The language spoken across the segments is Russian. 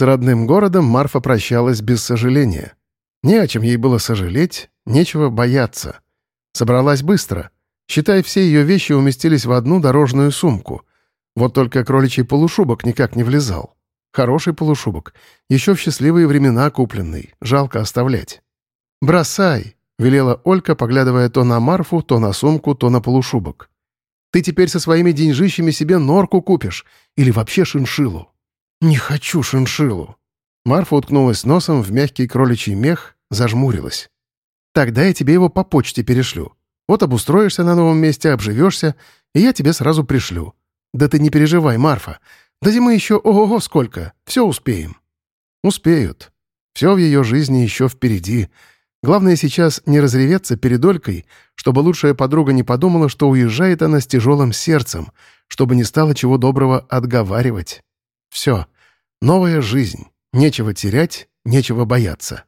С родным городом Марфа прощалась без сожаления. Не о чем ей было сожалеть, нечего бояться. Собралась быстро. Считай, все ее вещи уместились в одну дорожную сумку. Вот только кроличий полушубок никак не влезал. Хороший полушубок. Еще в счастливые времена купленный. Жалко оставлять. «Бросай!» — велела Олька, поглядывая то на Марфу, то на сумку, то на полушубок. «Ты теперь со своими деньжищами себе норку купишь. Или вообще шиншилу». «Не хочу шиншилу». Марфа уткнулась носом в мягкий кроличий мех, зажмурилась. «Тогда я тебе его по почте перешлю. Вот обустроишься на новом месте, обживешься, и я тебе сразу пришлю. Да ты не переживай, Марфа. До зимы еще ого-го сколько. Все успеем». «Успеют. Все в ее жизни еще впереди. Главное сейчас не разреветься перед Олькой, чтобы лучшая подруга не подумала, что уезжает она с тяжелым сердцем, чтобы не стало чего доброго отговаривать. Все. Новая жизнь. Нечего терять, нечего бояться.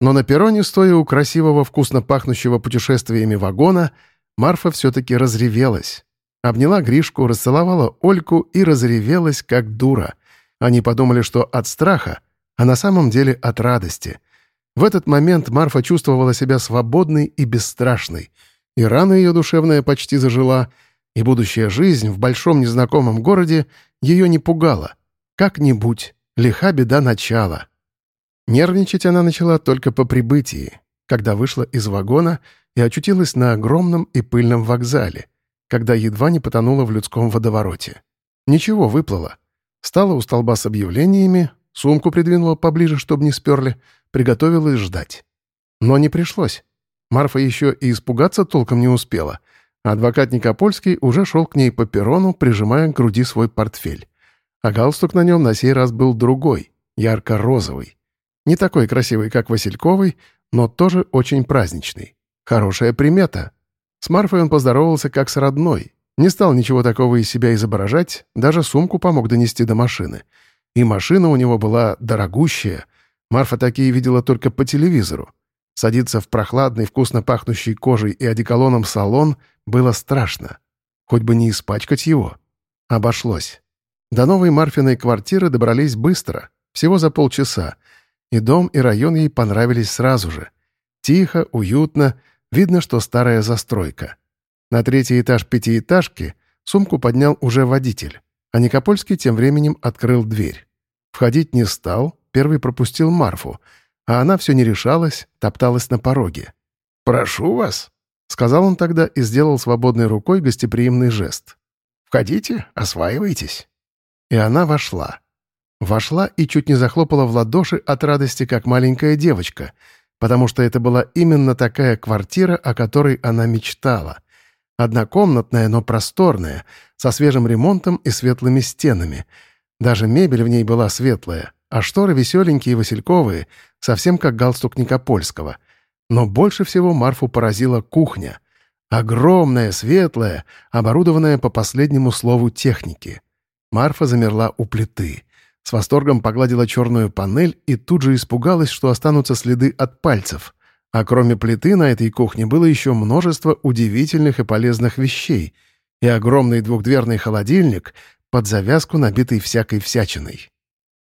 Но на перроне, стоя у красивого, вкусно пахнущего путешествиями вагона, Марфа все-таки разревелась. Обняла Гришку, расцеловала Ольку и разревелась, как дура. Они подумали, что от страха, а на самом деле от радости. В этот момент Марфа чувствовала себя свободной и бесстрашной. И рана ее душевная почти зажила, и будущая жизнь в большом незнакомом городе ее не пугала. Как-нибудь, лиха беда начала. Нервничать она начала только по прибытии, когда вышла из вагона и очутилась на огромном и пыльном вокзале, когда едва не потонула в людском водовороте. Ничего, выплыла. Стала у столба с объявлениями, сумку придвинула поближе, чтобы не сперли, приготовилась ждать. Но не пришлось. Марфа еще и испугаться толком не успела. адвокат Никопольский уже шел к ней по перрону, прижимая к груди свой портфель. А галстук на нем на сей раз был другой, ярко-розовый. Не такой красивый, как Васильковый, но тоже очень праздничный. Хорошая примета. С Марфой он поздоровался как с родной. Не стал ничего такого из себя изображать, даже сумку помог донести до машины. И машина у него была дорогущая. Марфа такие видела только по телевизору. Садиться в прохладный, вкусно пахнущий кожей и одеколоном салон было страшно. Хоть бы не испачкать его. Обошлось. До новой Марфиной квартиры добрались быстро, всего за полчаса, и дом, и район ей понравились сразу же. Тихо, уютно, видно, что старая застройка. На третий этаж пятиэтажки сумку поднял уже водитель, а Никопольский тем временем открыл дверь. Входить не стал, первый пропустил Марфу, а она все не решалась, топталась на пороге. «Прошу вас», — сказал он тогда и сделал свободной рукой гостеприимный жест. «Входите, осваивайтесь». И она вошла. Вошла и чуть не захлопала в ладоши от радости, как маленькая девочка, потому что это была именно такая квартира, о которой она мечтала. Однокомнатная, но просторная, со свежим ремонтом и светлыми стенами. Даже мебель в ней была светлая, а шторы веселенькие и васильковые, совсем как галстук Никопольского. Но больше всего Марфу поразила кухня. Огромная, светлая, оборудованная по последнему слову техники. Марфа замерла у плиты — с восторгом погладила черную панель и тут же испугалась, что останутся следы от пальцев. А кроме плиты на этой кухне было еще множество удивительных и полезных вещей и огромный двухдверный холодильник под завязку, набитый всякой всячиной.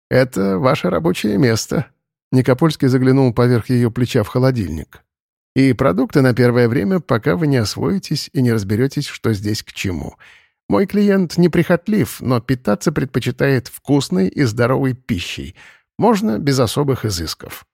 «Это ваше рабочее место», — Никопольский заглянул поверх ее плеча в холодильник. «И продукты на первое время, пока вы не освоитесь и не разберетесь, что здесь к чему». Мой клиент неприхотлив, но питаться предпочитает вкусной и здоровой пищей. Можно без особых изысков.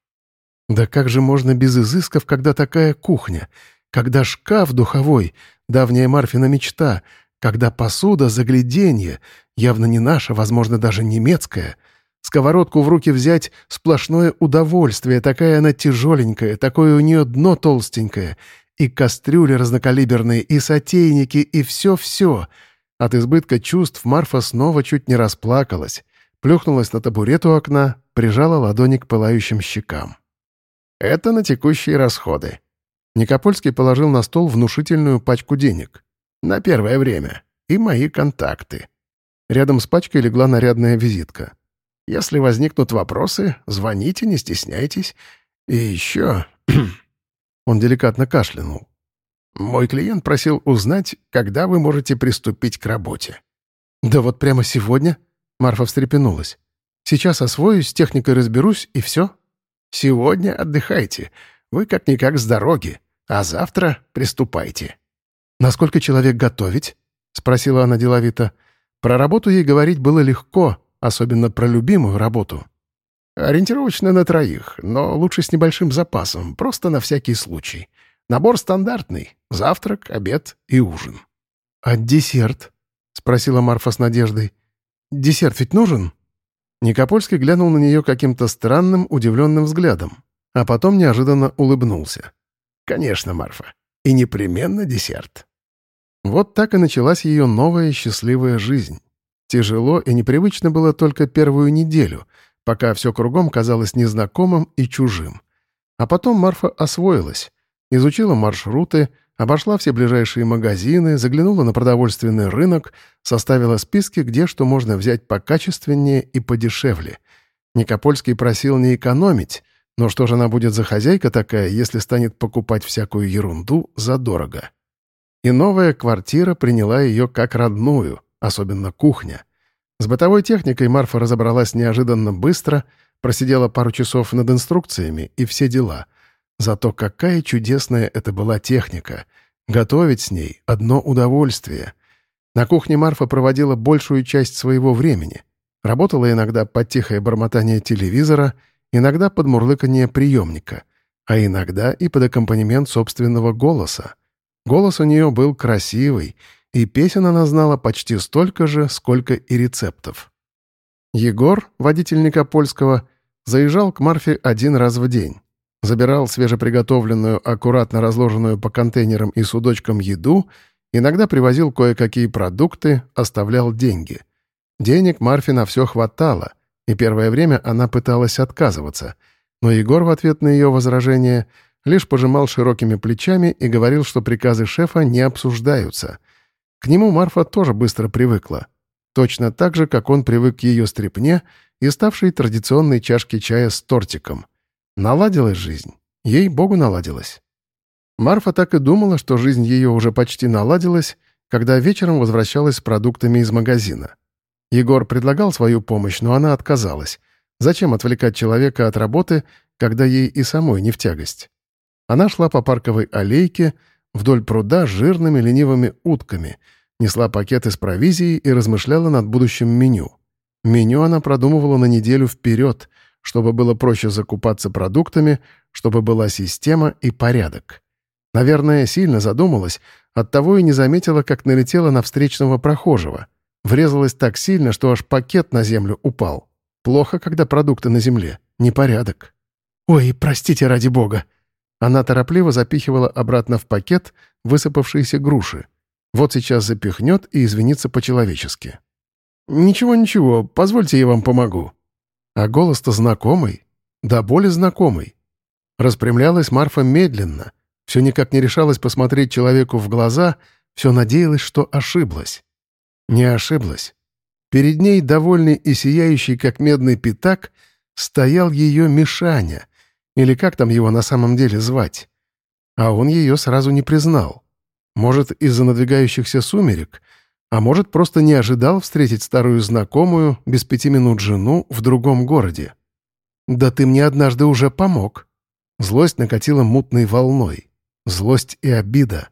Да как же можно без изысков, когда такая кухня? Когда шкаф духовой, давняя Марфина мечта, когда посуда загляденье, явно не наша, возможно, даже немецкая. Сковородку в руки взять — сплошное удовольствие, такая она тяжеленькая, такое у нее дно толстенькое. И кастрюли разнокалиберные, и сотейники, и все-все — от избытка чувств Марфа снова чуть не расплакалась, плюхнулась на табурет у окна, прижала ладони к пылающим щекам. «Это на текущие расходы». Никопольский положил на стол внушительную пачку денег. «На первое время. И мои контакты». Рядом с пачкой легла нарядная визитка. «Если возникнут вопросы, звоните, не стесняйтесь. И еще...» Он деликатно кашлянул. Мой клиент просил узнать, когда вы можете приступить к работе». «Да вот прямо сегодня?» — Марфа встрепенулась. Сейчас освоюсь, техникой разберусь, и все. Сегодня отдыхайте. Вы как-никак с дороги. А завтра приступайте. «Насколько человек готовить?» — спросила она деловито. Про работу ей говорить было легко, особенно про любимую работу. «Ориентировочно на троих, но лучше с небольшим запасом, просто на всякий случай. Набор стандартный — завтрак, обед и ужин». «А десерт?» — спросила Марфа с надеждой. «Десерт ведь нужен?» Никопольский глянул на нее каким-то странным, удивленным взглядом, а потом неожиданно улыбнулся. «Конечно, Марфа. И непременно десерт». Вот так и началась ее новая счастливая жизнь. Тяжело и непривычно было только первую неделю, пока все кругом казалось незнакомым и чужим. А потом Марфа освоилась, изучила маршруты, обошла все ближайшие магазины, заглянула на продовольственный рынок, составила списки, где что можно взять покачественнее и подешевле. Никопольский просил не экономить, но что же она будет за хозяйка такая, если станет покупать всякую ерунду задорого? И новая квартира приняла ее как родную, особенно кухня. С бытовой техникой Марфа разобралась неожиданно быстро, просидела пару часов над инструкциями и все дела. Зато какая чудесная это была техника. Готовить с ней — одно удовольствие. На кухне Марфа проводила большую часть своего времени. Работала иногда под тихое бормотание телевизора, иногда под мурлыканье приемника, а иногда и под аккомпанемент собственного голоса. Голос у нее был красивый, и песен она знала почти столько же, сколько и рецептов. Егор, водитель Никопольского, заезжал к Марфе один раз в день. Забирал свежеприготовленную, аккуратно разложенную по контейнерам и судочкам еду, иногда привозил кое-какие продукты, оставлял деньги. Денег Марфе на все хватало, и первое время она пыталась отказываться, но Егор в ответ на ее возражение — лишь пожимал широкими плечами и говорил, что приказы шефа не обсуждаются. К нему Марфа тоже быстро привыкла. Точно так же, как он привык к ее стрепне и ставшей традиционной чашке чая с тортиком. Наладилась жизнь. Ей-богу, наладилась. Марфа так и думала, что жизнь ее уже почти наладилась, когда вечером возвращалась с продуктами из магазина. Егор предлагал свою помощь, но она отказалась. Зачем отвлекать человека от работы, когда ей и самой не в тягость? Она шла по парковой аллейке вдоль пруда жирными ленивыми утками, несла пакеты с провизией и размышляла над будущим меню. Меню она продумывала на неделю вперед, чтобы было проще закупаться продуктами, чтобы была система и порядок. Наверное, сильно задумалась, оттого и не заметила, как налетела на встречного прохожего. Врезалась так сильно, что аж пакет на землю упал. Плохо, когда продукты на земле. Непорядок. «Ой, простите ради бога!» Она торопливо запихивала обратно в пакет высыпавшиеся груши. Вот сейчас запихнет и извинится по-человечески. «Ничего, ничего, позвольте, я вам помогу». А голос-то знакомый, да более знакомый. Распрямлялась Марфа медленно, все никак не решалась посмотреть человеку в глаза, все надеялась, что ошиблась. Не ошиблась. Перед ней, довольный и сияющий, как медный пятак, стоял ее Мишаня — или как там его на самом деле звать? А он ее сразу не признал. Может, из-за надвигающихся сумерек, а может, просто не ожидал встретить старую знакомую, без пяти минут жену, в другом городе. «Да ты мне однажды уже помог». Злость накатила мутной волной. Злость и обида.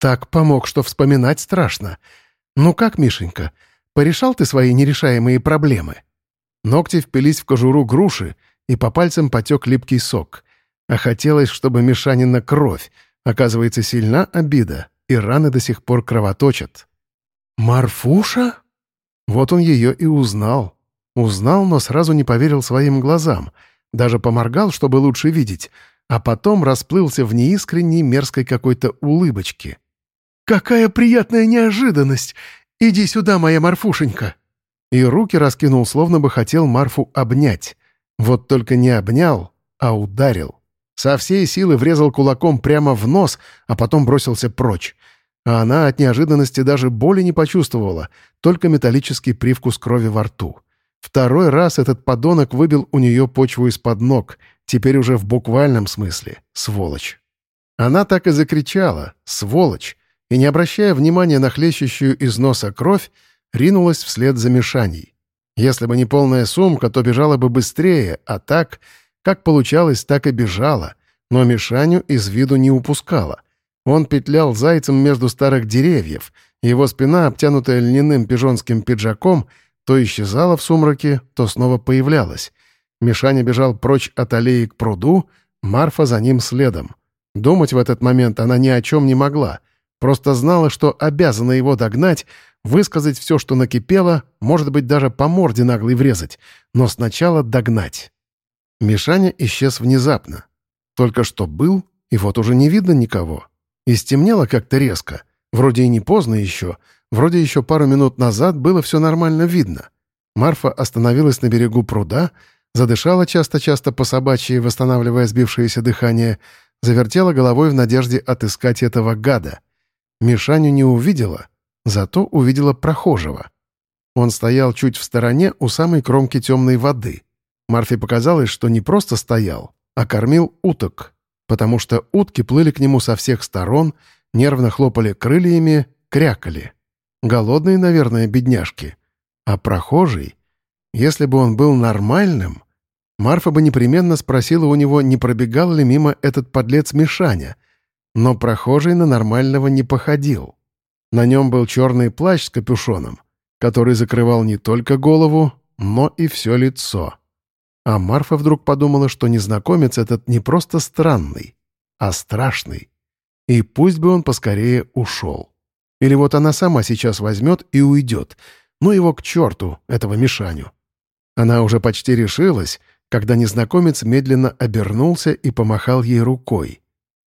Так помог, что вспоминать страшно. Ну как, Мишенька, порешал ты свои нерешаемые проблемы? Ногти впились в кожуру груши, и по пальцам потек липкий сок. А хотелось, чтобы Мишанина кровь. Оказывается, сильна обида, и раны до сих пор кровоточат. «Марфуша?» Вот он ее и узнал. Узнал, но сразу не поверил своим глазам. Даже поморгал, чтобы лучше видеть, а потом расплылся в неискренней мерзкой какой-то улыбочке. «Какая приятная неожиданность! Иди сюда, моя Марфушенька!» И руки раскинул, словно бы хотел Марфу обнять. Вот только не обнял, а ударил. Со всей силы врезал кулаком прямо в нос, а потом бросился прочь. А она от неожиданности даже боли не почувствовала, только металлический привкус крови во рту. Второй раз этот подонок выбил у нее почву из-под ног, теперь уже в буквальном смысле. Сволочь. Она так и закричала «Сволочь!» и, не обращая внимания на хлещущую из носа кровь, ринулась вслед за Мишаней. Если бы не полная сумка, то бежала бы быстрее, а так, как получалось, так и бежала, но Мишаню из виду не упускала. Он петлял зайцем между старых деревьев, его спина, обтянутая льняным пижонским пиджаком, то исчезала в сумраке, то снова появлялась. Мишаня бежал прочь от аллеи к пруду, Марфа за ним следом. Думать в этот момент она ни о чем не могла. Просто знала, что обязана его догнать, высказать все, что накипело, может быть, даже по морде наглой врезать, но сначала догнать. Мишаня исчез внезапно. Только что был, и вот уже не видно никого. И стемнело как-то резко. Вроде и не поздно еще. Вроде еще пару минут назад было все нормально видно. Марфа остановилась на берегу пруда, задышала часто-часто по собачьи, восстанавливая сбившееся дыхание, завертела головой в надежде отыскать этого гада. Мишаню не увидела, зато увидела прохожего. Он стоял чуть в стороне у самой кромки темной воды. Марфе показалось, что не просто стоял, а кормил уток, потому что утки плыли к нему со всех сторон, нервно хлопали крыльями, крякали. Голодные, наверное, бедняжки. А прохожий, если бы он был нормальным, Марфа бы непременно спросила у него, не пробегал ли мимо этот подлец Мишаня, но прохожий на нормального не походил. На нем был черный плащ с капюшоном, который закрывал не только голову, но и все лицо. А Марфа вдруг подумала, что незнакомец этот не просто странный, а страшный. И пусть бы он поскорее ушел. Или вот она сама сейчас возьмет и уйдет. Ну его к черту, этого Мишаню. Она уже почти решилась, когда незнакомец медленно обернулся и помахал ей рукой.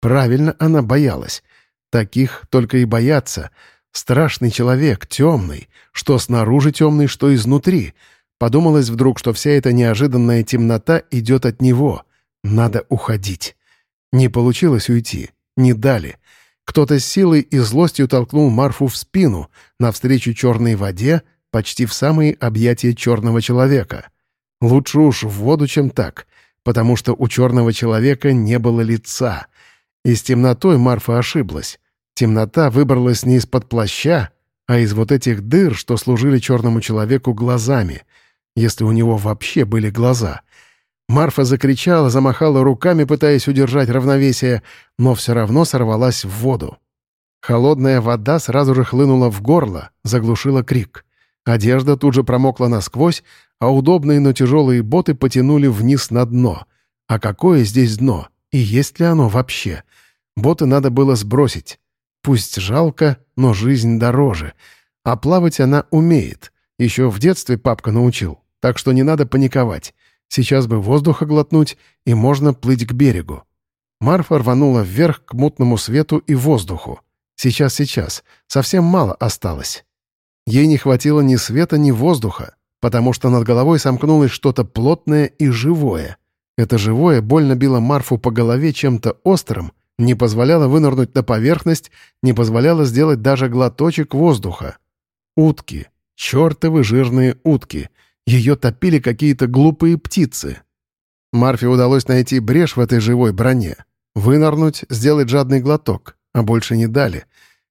Правильно она боялась. Таких только и боятся. Страшный человек, темный, что снаружи темный, что изнутри — Подумалось вдруг, что вся эта неожиданная темнота идет от него. Надо уходить. Не получилось уйти. Не дали. Кто-то с силой и злостью толкнул Марфу в спину, навстречу черной воде, почти в самые объятия черного человека. Лучше уж в воду, чем так, потому что у черного человека не было лица. И с темнотой Марфа ошиблась. Темнота выбралась не из-под плаща, а из вот этих дыр, что служили черному человеку глазами — если у него вообще были глаза. Марфа закричала, замахала руками, пытаясь удержать равновесие, но все равно сорвалась в воду. Холодная вода сразу же хлынула в горло, заглушила крик. Одежда тут же промокла насквозь, а удобные, но тяжелые боты потянули вниз на дно. А какое здесь дно? И есть ли оно вообще? Боты надо было сбросить. Пусть жалко, но жизнь дороже. А плавать она умеет. Еще в детстве папка научил так что не надо паниковать. Сейчас бы воздуха глотнуть, и можно плыть к берегу. Марфа рванула вверх к мутному свету и воздуху. Сейчас, сейчас. Совсем мало осталось. Ей не хватило ни света, ни воздуха, потому что над головой сомкнулось что-то плотное и живое. Это живое больно било Марфу по голове чем-то острым, не позволяло вынырнуть на поверхность, не позволяло сделать даже глоточек воздуха. Утки. Чёртовы жирные утки — ее топили какие-то глупые птицы. Марфе удалось найти брешь в этой живой броне. Вынырнуть, сделать жадный глоток, а больше не дали.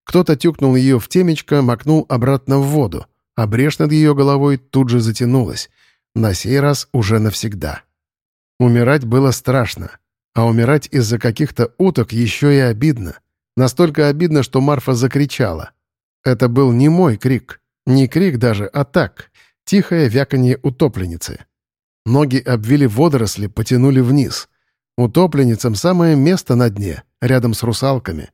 Кто-то тюкнул ее в темечко, макнул обратно в воду, а брешь над ее головой тут же затянулась. На сей раз уже навсегда. Умирать было страшно. А умирать из-за каких-то уток еще и обидно. Настолько обидно, что Марфа закричала. Это был не мой крик. Не крик даже, а так. Тихое вяканье утопленницы. Ноги обвили водоросли, потянули вниз. Утопленницам самое место на дне, рядом с русалками.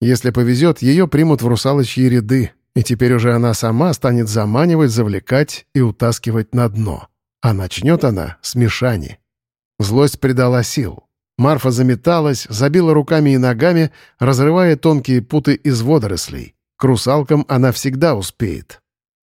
Если повезет, ее примут в русалочьи ряды, и теперь уже она сама станет заманивать, завлекать и утаскивать на дно. А начнет она с Мишани. Злость придала сил. Марфа заметалась, забила руками и ногами, разрывая тонкие путы из водорослей. К русалкам она всегда успеет.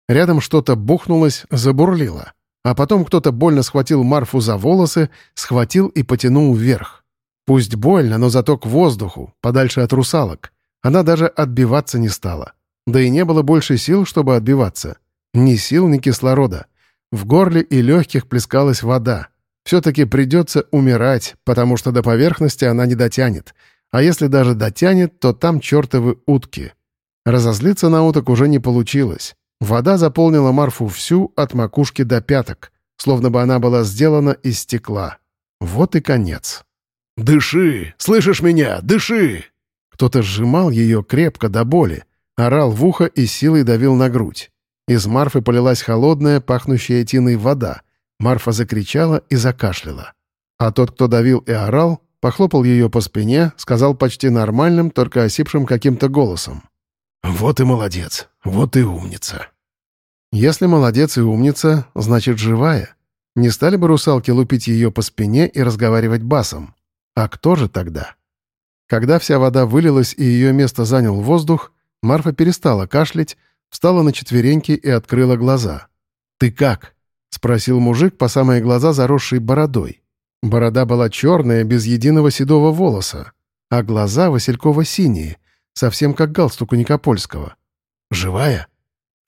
Рядом что-то бухнулось, забурлило. А потом кто-то больно схватил Марфу за волосы, схватил и потянул вверх. Пусть больно, но зато к воздуху, подальше от русалок. Она даже отбиваться не стала. Да и не было больше сил, чтобы отбиваться. Ни сил, ни кислорода. В горле и легких плескалась вода. Все-таки придется умирать, потому что до поверхности она не дотянет. А если даже дотянет, то там чертовы утки. Разозлиться на уток уже не получилось. Вода заполнила Марфу всю от макушки до пяток, словно бы она была сделана из стекла. Вот и конец. «Дыши! Слышишь меня? Дыши!» Кто-то сжимал ее крепко до боли, орал в ухо и силой давил на грудь. Из Марфы полилась холодная, пахнущая тиной вода. Марфа закричала и закашляла. А тот, кто давил и орал, похлопал ее по спине, сказал почти нормальным, только осипшим каким-то голосом. «Вот и молодец, вот и умница». Если молодец и умница, значит живая. Не стали бы русалки лупить ее по спине и разговаривать басом. А кто же тогда? Когда вся вода вылилась и ее место занял воздух, Марфа перестала кашлять, встала на четвереньки и открыла глаза. «Ты как?» — спросил мужик по самые глаза, заросший бородой. Борода была черная, без единого седого волоса, а глаза васильково-синие, совсем как галстук у Никопольского. «Живая?»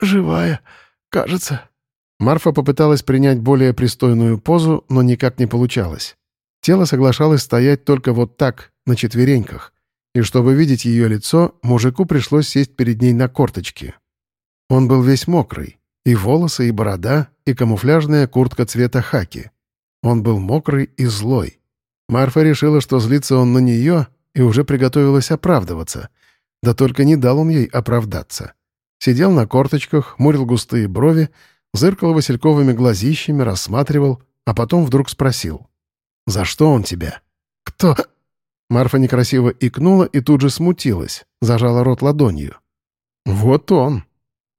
«Живая, кажется». Марфа попыталась принять более пристойную позу, но никак не получалось. Тело соглашалось стоять только вот так, на четвереньках, и чтобы видеть ее лицо, мужику пришлось сесть перед ней на корточки. Он был весь мокрый, и волосы, и борода, и камуфляжная куртка цвета хаки. Он был мокрый и злой. Марфа решила, что злится он на нее, и уже приготовилась оправдываться. Да только не дал он ей оправдаться. Сидел на корточках, мурил густые брови, зыркал васильковыми глазищами, рассматривал, а потом вдруг спросил. «За что он тебя?» «Кто?» Марфа некрасиво икнула и тут же смутилась, зажала рот ладонью. «Вот он».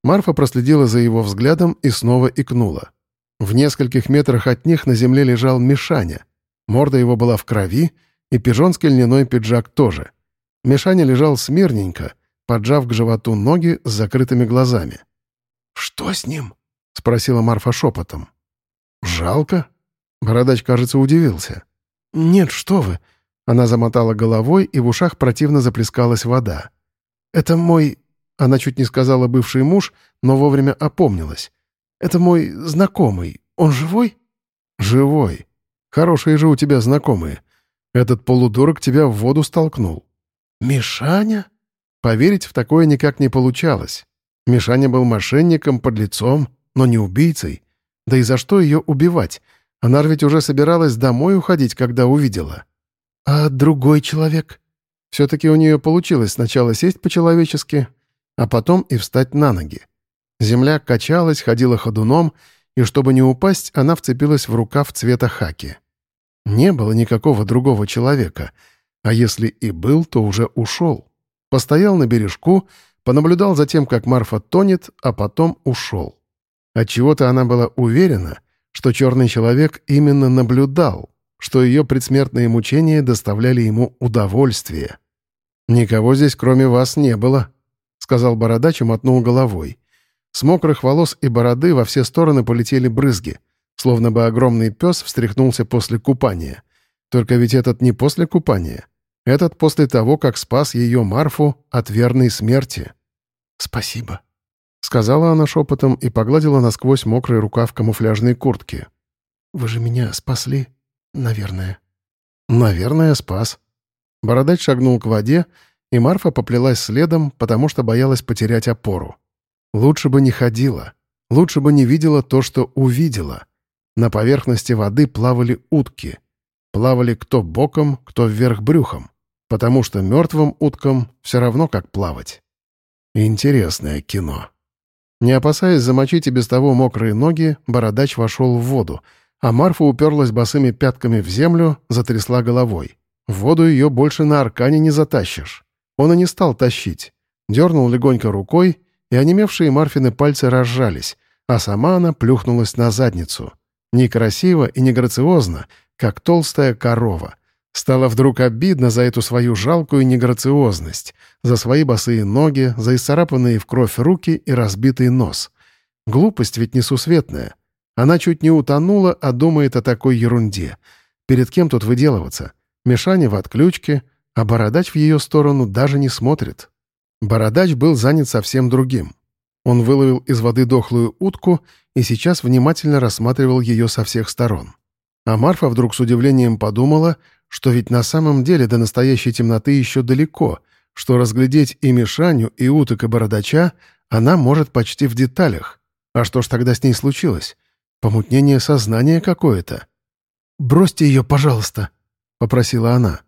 Марфа проследила за его взглядом и снова икнула. В нескольких метрах от них на земле лежал Мишаня. Морда его была в крови, и пижонский льняной пиджак тоже. Мишаня лежал смирненько, поджав к животу ноги с закрытыми глазами. «Что с ним?» — спросила Марфа шепотом. «Жалко?» Бородач, кажется, удивился. «Нет, что вы!» Она замотала головой, и в ушах противно заплескалась вода. «Это мой...» Она чуть не сказала бывший муж, но вовремя опомнилась. «Это мой знакомый. Он живой?» «Живой. Хорошие же у тебя знакомые. Этот полудурок тебя в воду столкнул». «Мишаня?» Поверить в такое никак не получалось. Мишаня был мошенником, подлецом, но не убийцей. Да и за что ее убивать? Она ведь уже собиралась домой уходить, когда увидела. А другой человек? Все-таки у нее получилось сначала сесть по-человечески, а потом и встать на ноги. Земля качалась, ходила ходуном, и чтобы не упасть, она вцепилась в рукав цвета хаки. Не было никакого другого человека, а если и был, то уже ушел. Постоял на бережку, понаблюдал за тем, как Марфа тонет, а потом ушел. Отчего-то она была уверена, что черный человек именно наблюдал, что ее предсмертные мучения доставляли ему удовольствие. «Никого здесь, кроме вас, не было», — сказал бородач и мотнул головой. С мокрых волос и бороды во все стороны полетели брызги, словно бы огромный пес встряхнулся после купания. Только ведь этот не после купания. Этот после того, как спас ее Марфу от верной смерти. «Спасибо», — сказала она шепотом и погладила насквозь мокрый рукав камуфляжной куртки. «Вы же меня спасли, наверное». «Наверное, спас». Бородач шагнул к воде, и Марфа поплелась следом, потому что боялась потерять опору. Лучше бы не ходила, лучше бы не видела то, что увидела. На поверхности воды плавали утки. Плавали кто боком, кто вверх брюхом, потому что мертвым уткам все равно как плавать. Интересное кино. Не опасаясь замочить и без того мокрые ноги, бородач вошел в воду, а Марфа уперлась босыми пятками в землю, затрясла головой. В воду ее больше на аркане не затащишь. Он и не стал тащить. Дернул легонько рукой, и онемевшие Марфины пальцы разжались, а сама она плюхнулась на задницу. Некрасиво и неграциозно, как толстая корова. Стало вдруг обидно за эту свою жалкую неграциозность, за свои босые ноги, за исцарапанные в кровь руки и разбитый нос. Глупость ведь несусветная. Она чуть не утонула, а думает о такой ерунде. Перед кем тут выделываться? Мишаня в отключке, а Бородач в ее сторону даже не смотрит. Бородач был занят совсем другим. Он выловил из воды дохлую утку и сейчас внимательно рассматривал ее со всех сторон. А Марфа вдруг с удивлением подумала, что ведь на самом деле до настоящей темноты еще далеко, что разглядеть и Мишаню, и уток, и бородача она может почти в деталях. А что ж тогда с ней случилось? Помутнение сознания какое-то. «Бросьте ее, пожалуйста», — попросила она.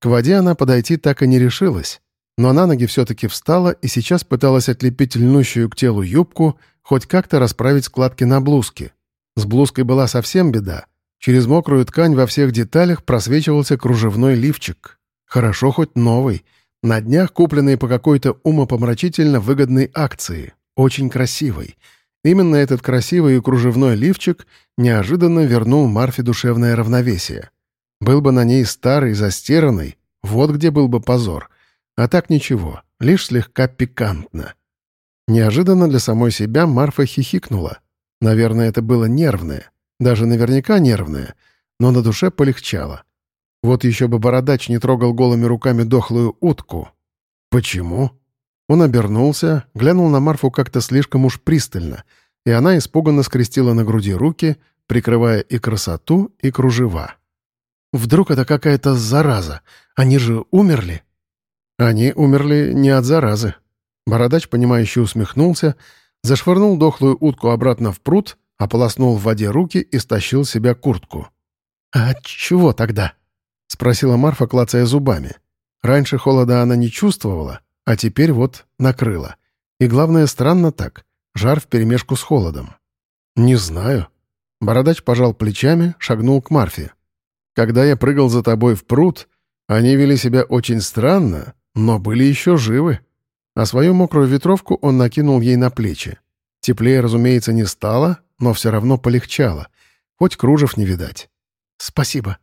К воде она подойти так и не решилась, но на ноги все-таки встала и сейчас пыталась отлепить льнущую к телу юбку, хоть как-то расправить складки на блузке. С блузкой была совсем беда. Через мокрую ткань во всех деталях просвечивался кружевной лифчик. Хорошо хоть новый. На днях купленный по какой-то умопомрачительно выгодной акции. Очень красивый. Именно этот красивый и кружевной лифчик неожиданно вернул Марфе душевное равновесие. Был бы на ней старый, застиранный, вот где был бы позор. А так ничего, лишь слегка пикантно. Неожиданно для самой себя Марфа хихикнула. Наверное, это было нервное. Даже наверняка нервное. Но на душе полегчало. Вот еще бы бородач не трогал голыми руками дохлую утку. Почему? Он обернулся, глянул на Марфу как-то слишком уж пристально, и она испуганно скрестила на груди руки, прикрывая и красоту, и кружева. Вдруг это какая-то зараза? Они же умерли?» «Они умерли не от заразы». Бородач, понимающе усмехнулся, зашвырнул дохлую утку обратно в пруд, ополоснул в воде руки и стащил себя куртку. «А чего тогда?» — спросила Марфа, клацая зубами. Раньше холода она не чувствовала, а теперь вот накрыла. И главное, странно так. Жар вперемешку с холодом. «Не знаю». Бородач пожал плечами, шагнул к Марфе. Когда я прыгал за тобой в пруд, они вели себя очень странно, но были еще живы. А свою мокрую ветровку он накинул ей на плечи. Теплее, разумеется, не стало, но все равно полегчало. Хоть кружев не видать. «Спасибо».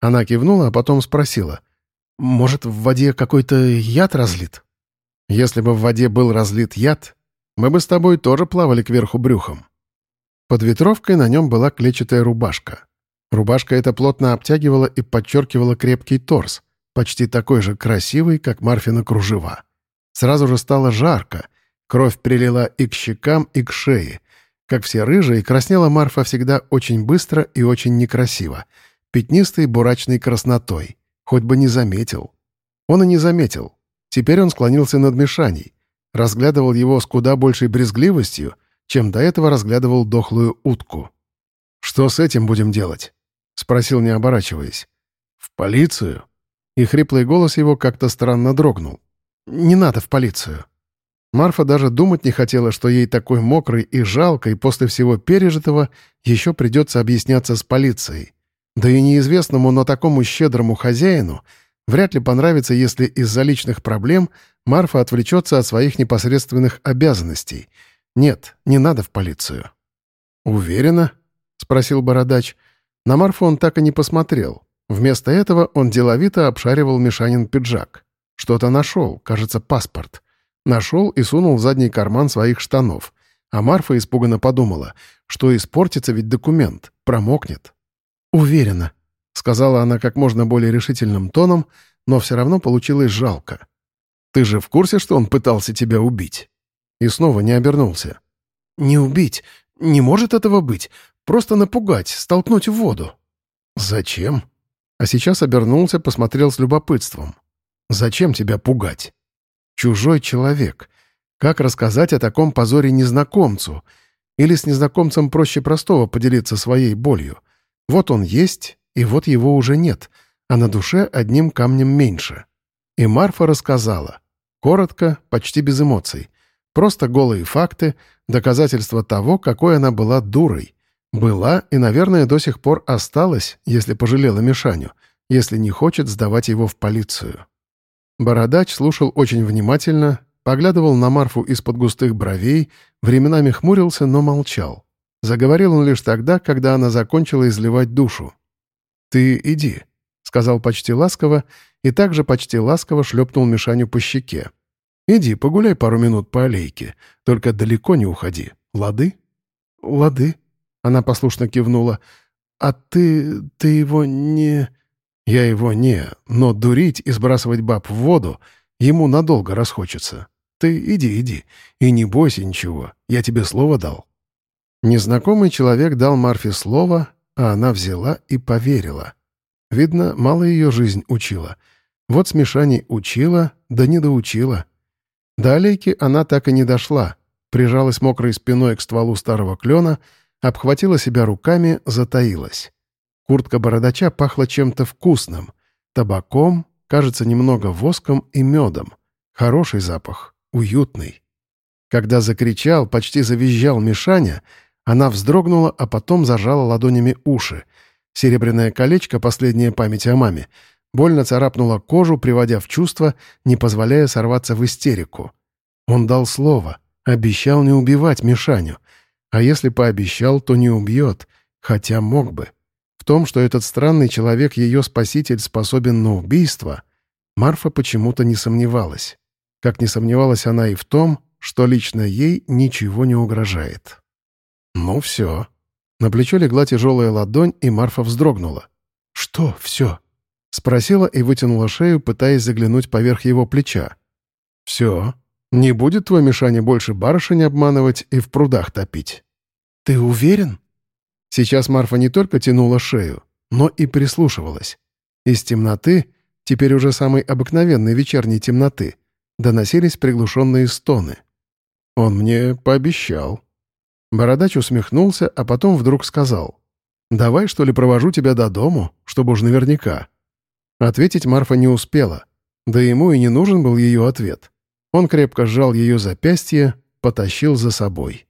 Она кивнула, а потом спросила. «Может, в воде какой-то яд разлит?» «Если бы в воде был разлит яд, мы бы с тобой тоже плавали кверху брюхом». Под ветровкой на нем была клетчатая рубашка. Рубашка эта плотно обтягивала и подчеркивала крепкий торс, почти такой же красивый, как Марфина кружева. Сразу же стало жарко, кровь прилила и к щекам, и к шее. Как все рыжие, краснела Марфа всегда очень быстро и очень некрасиво, пятнистой бурачной краснотой, хоть бы не заметил. Он и не заметил. Теперь он склонился над Мишаней, разглядывал его с куда большей брезгливостью, чем до этого разглядывал дохлую утку. «Что с этим будем делать?» — спросил, не оборачиваясь. «В полицию?» И хриплый голос его как-то странно дрогнул. «Не надо в полицию». Марфа даже думать не хотела, что ей такой мокрой и жалкой после всего пережитого еще придется объясняться с полицией. Да и неизвестному, но такому щедрому хозяину вряд ли понравится, если из-за личных проблем Марфа отвлечется от своих непосредственных обязанностей. Нет, не надо в полицию. «Уверена?» — спросил Бородач. На Марфу он так и не посмотрел. Вместо этого он деловито обшаривал Мишанин пиджак. Что-то нашел, кажется, паспорт. Нашел и сунул в задний карман своих штанов. А Марфа испуганно подумала, что испортится ведь документ, промокнет. «Уверена», — сказала она как можно более решительным тоном, но все равно получилось жалко. «Ты же в курсе, что он пытался тебя убить?» И снова не обернулся. «Не убить. Не может этого быть. Просто напугать, столкнуть в воду». «Зачем?» А сейчас обернулся, посмотрел с любопытством. «Зачем тебя пугать?» «Чужой человек. Как рассказать о таком позоре незнакомцу? Или с незнакомцем проще простого поделиться своей болью? Вот он есть, и вот его уже нет, а на душе одним камнем меньше». И Марфа рассказала. Коротко, почти без эмоций. Просто голые факты, доказательства того, какой она была дурой, была и, наверное, до сих пор осталась, если пожалела Мишаню, если не хочет сдавать его в полицию. Бородач слушал очень внимательно, поглядывал на Марфу из-под густых бровей, временами хмурился, но молчал. Заговорил он лишь тогда, когда она закончила изливать душу. «Ты иди», — сказал почти ласково, и также почти ласково шлепнул Мишаню по щеке. «Иди, погуляй пару минут по аллейке, только далеко не уходи. Лады?» «Лады», она послушно кивнула. «А ты... ты его не...» «Я его не, но дурить и сбрасывать баб в воду ему надолго расхочется. Ты иди, иди, и не бойся ничего, я тебе слово дал». Незнакомый человек дал Марфе слово, а она взяла и поверила. Видно, мало ее жизнь учила. Вот с Мишаней учила, да не доучила. До аллейки она так и не дошла, прижалась мокрой спиной к стволу старого клена, обхватила себя руками, затаилась. Куртка бородача пахла чем-то вкусным, табаком, кажется, немного воском и медом. Хороший запах, уютный. Когда закричал, почти завизжал Мишаня, она вздрогнула, а потом зажала ладонями уши. Серебряное колечко, последняя память о маме, больно царапнула кожу, приводя в чувство, не позволяя сорваться в истерику. Он дал слово, обещал не убивать Мишаню. А если пообещал, то не убьет, хотя мог бы. В том, что этот странный человек, ее спаситель, способен на убийство, Марфа почему-то не сомневалась. Как не сомневалась она и в том, что лично ей ничего не угрожает. Ну все. На плечо легла тяжелая ладонь, и Марфа вздрогнула. «Что все?» — спросила и вытянула шею, пытаясь заглянуть поверх его плеча. «Все. Не будет твой Мишаня больше барышень обманывать и в прудах топить». «Ты уверен?» Сейчас Марфа не только тянула шею, но и прислушивалась. Из темноты, теперь уже самой обыкновенной вечерней темноты, доносились приглушенные стоны. «Он мне пообещал». Бородач усмехнулся, а потом вдруг сказал. «Давай, что ли, провожу тебя до дому, чтобы уж наверняка». Ответить Марфа не успела. Да ему и не нужен был ее ответ. Он крепко сжал ее запястье, потащил за собой.